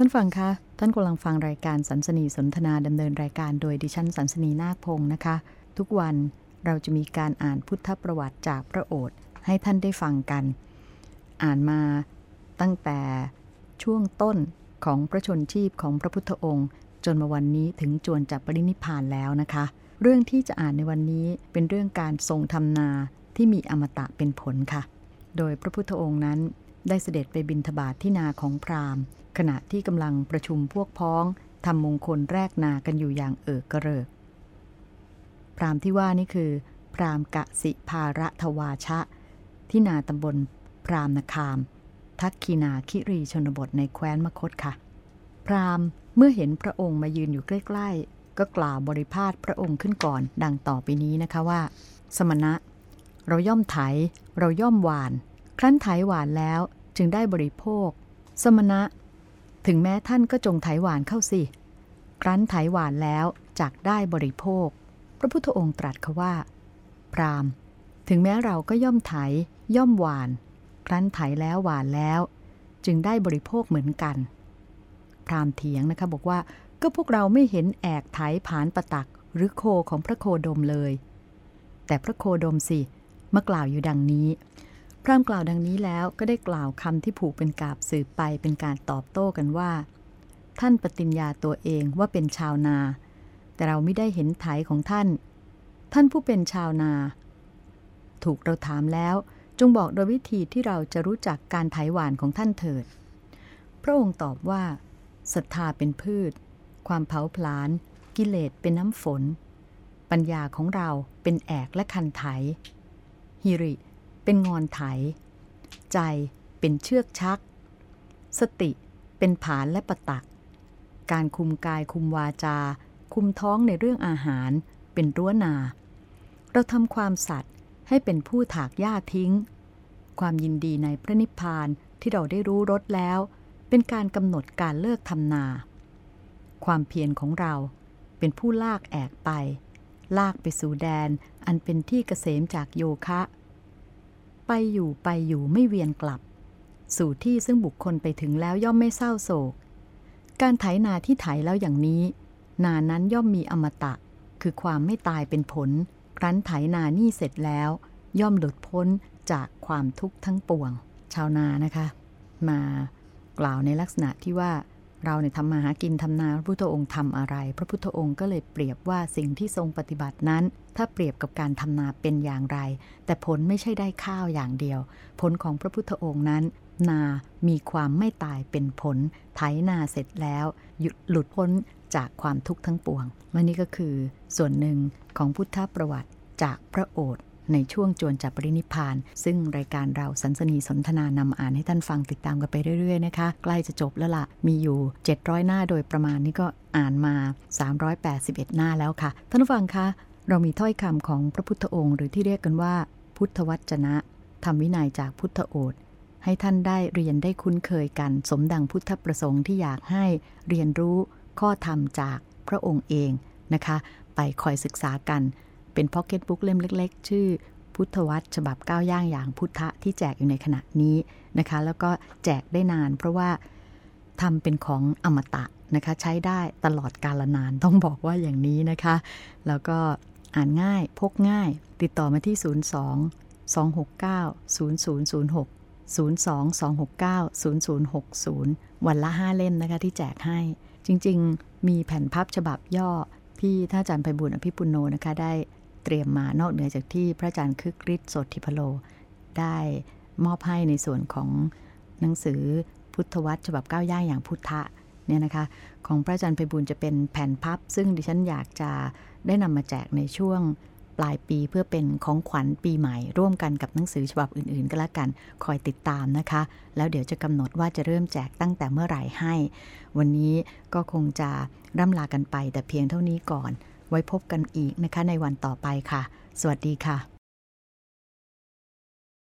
ท่านฟังคะ ท่านกำลังฟังรายการสันสนีสนทนาดำเนินรายการโดยดิฉันสันสนีนาคพงศ์นะคะ ทุกวันเราจะมีการอ่านพุทธประวัติจากพระโอษฐ์ให้ท่านได้ฟังกัน อ่านมาตั้งแต่ช่วงต้นของพระชนชีพของพระพุทธองค์ จนมาวันนี้ถึงจวนจับปรินิพานแล้วนะคะ เรื่องที่จะอ่านในวันนี้เป็นเรื่องการทรงทำนาที่มีอมตะเป็นผลค่ะ โดยพระพุทธองค์นั้น ได้เสด็จไปบินทบาทที่นาของพราหมณ์ ขณะที่กำลังประชุมพวกพ้องทำมงคลแรกนากันอยู่อย่างเอิกกระเริก พราหมณ์ที่ว่านี่คือ พราหมณ์กะสิภาระทวาชะ ที่นาตำบล พราหมณ์นาคาม ทักคีนาคิรีชนบทในแคว้นมคตค่ะ พราหมณ์เมื่อเห็นพระองค์มายืนอยู่ใกล้ๆ ก็กล่าวบริพาทพระองค์ขึ้นก่อน ดังต่อไปนี้นะคะว่า สมณะ เราย่อมไถ เราย่อมหวาน ครั้นไถหวานแล้วจึงได้บริโภค สมณะ ถึงแม้ท่านก็จงไถหวานเข้าสิ ครั้นไถหวานแล้วจักได้บริโภค พระพุทธองค์ตรัสเขาว่า พรามถึงแม้เราก็ย่อมไถย่อมหวาน ครั้นไถแล้วหวานแล้ว จึงได้บริโภคเหมือนกัน พรามเถียงนะคะบอกว่าก็พวกเราไม่เห็นแอกไถผานประตักหรือโคของพระโคดมเลย แต่พระโคดมสิมากล่าวอยู่ดังนี้ พรามกล่าวดังนี้แล้วก็ได้กล่าวคำที่ผูกเป็นกาบสืบไปเป็นการตอบโต้กันว่า ท่านปฏิญญาตัวเองว่าเป็นชาวนา แต่เราไม่ได้เห็นไถของท่าน ท่านผู้เป็นชาวนา ถูกเราถามแล้วจงบอกโดยวิธีที่เราจะรู้จักการไถหวานของท่านเถิด พระองค์ตอบว่าศรัทธาเป็นพืช ความเผาผลาญกิเลสเป็นน้ำฝน ปัญญาของเราเป็นแอกและคันไถฮิริ เป็นงอนไถ ใจเป็นเชือกชัก สติเป็นผานและประตัก การคุมกายคุมวาจา คุมท้องในเรื่องอาหาร เป็นรั้วนา เราทำความสัตย์ให้เป็นผู้ถากหญ้าทิ้ง ความยินดีในพระนิพพานที่เราได้รู้รสแล้ว เป็นการกำหนดการเลิกทำนา ความเพียรของเราเป็นผู้ลากแอกไป ลากไปสู่แดนอันเป็นที่เกษมจากโยคะ ไปอยู่ไปอยู่ไม่เวียนกลับ สู่ที่ซึ่งบุคคลไปถึงแล้วย่อมไม่เศร้าโศก การไถนาที่ไถแล้วอย่างนี้ นานั้นย่อมมีอมตะ คือความไม่ตายเป็นผล ครั้นไถนานี่เสร็จแล้ว ย่อมหลุดพ้นจากความทุกข์ทั้งปวง ชาวนานะคะ มากล่าวในลักษณะที่ว่า เราเนี่ยทำมาหากินทำนาพระพุทธองค์ทำอะไร พระพุทธองค์ก็เลยเปรียบว่าสิ่งที่ทรงปฏิบัตินั้น ถ้าเปรียบกับการทำนาเป็นอย่างไร แต่ผลไม่ใช่ได้ข้าวอย่างเดียว ผลของพระพุทธองค์นั้น นามีความไม่ตายเป็นผล ไถนาเสร็จแล้วหยุดหลุดพ้นจากความทุกข์ทั้งปวงวันนี้ก็คือส่วนหนึ่งของพุทธประวัติจากพระโอษฐ ในช่วงจวนจับปรินิพาน ซึ่งรายการเราสันสนีสนทนานำอ่านให้ท่านฟังติดตามกันไปเรื่อยๆนะคะใกล้จะจบแล้วละ่ะ มีอยู่ 700 หน้าโดยประมาณนี้ก็อ่านมา 381 หน้าแล้วค่ะ ท่านผู้ฟังคะเรามีถ้อยคำของพระพุทธองค์ หรือที่เรียกกันว่า พุทธวจนะทำวินัยจากพุทธโอษให้ท่านได้เรียนได้คุ้นเคยกัน สมดังพุทธประสงค์ที่อยากให้เรียนรู้ข้อธรรมจากพระองค์เองนะคะ ไปคอยศึกษากัน เป็นพ็อกเก็ตบุ๊กเล่มเล็ก ๆ ชื่อ พุทธวัตรฉบับก้าวย่างอย่างพุทธะที่แจกอยู่ในขณะนี้นะคะ แล้วก็แจกได้นานเพราะว่าทำเป็นของอมตะนะคะใช้ได้ตลอดกาลนานต้องบอกว่าอย่างนี้นะคะ แล้วก็อ่านง่ายพกง่าย ติดต่อมาที่ 02 269 0006 02 269 0060 วันละ 5 เล่มนะคะที่แจกให้ จริง ๆ มีแผ่นพับฉบับย่อที่ท่านอาจารย์ไพบุญอภิปุโนนะคะได้ เตรียมมานอกเหนือจากที่พระอาจารย์คึกฤทธิ์สดทิพโล ได้มอบให้ในส่วนของหนังสือพุทธวัตรฉบับก้าวย่างอย่างพุทธะเนี่ยนะคะของพระอาจารย์ไพบุญจะเป็นแผ่นพับ ซึ่งดิฉันอยากจะได้นำมาแจกในช่วงปลายปีเพื่อเป็นของขวัญปีใหม่ ร่วมกันกับหนังสือฉบับอื่นๆ ก็แล้วกันคอยติดตามนะคะ แล้วเดี๋ยวจะกำหนดว่าจะเริ่มแจกตั้งแต่เมื่อไหร่ให้ วันนี้ก็คงจะร่ำลากันไปแต่เพียงเท่านี้ก่อน ไว้พบกันอีกนะคะในวันต่อไปค่ะ สวัสดีค่ะ